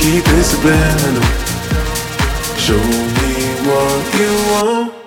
Keep it subliminal. Show me what you want.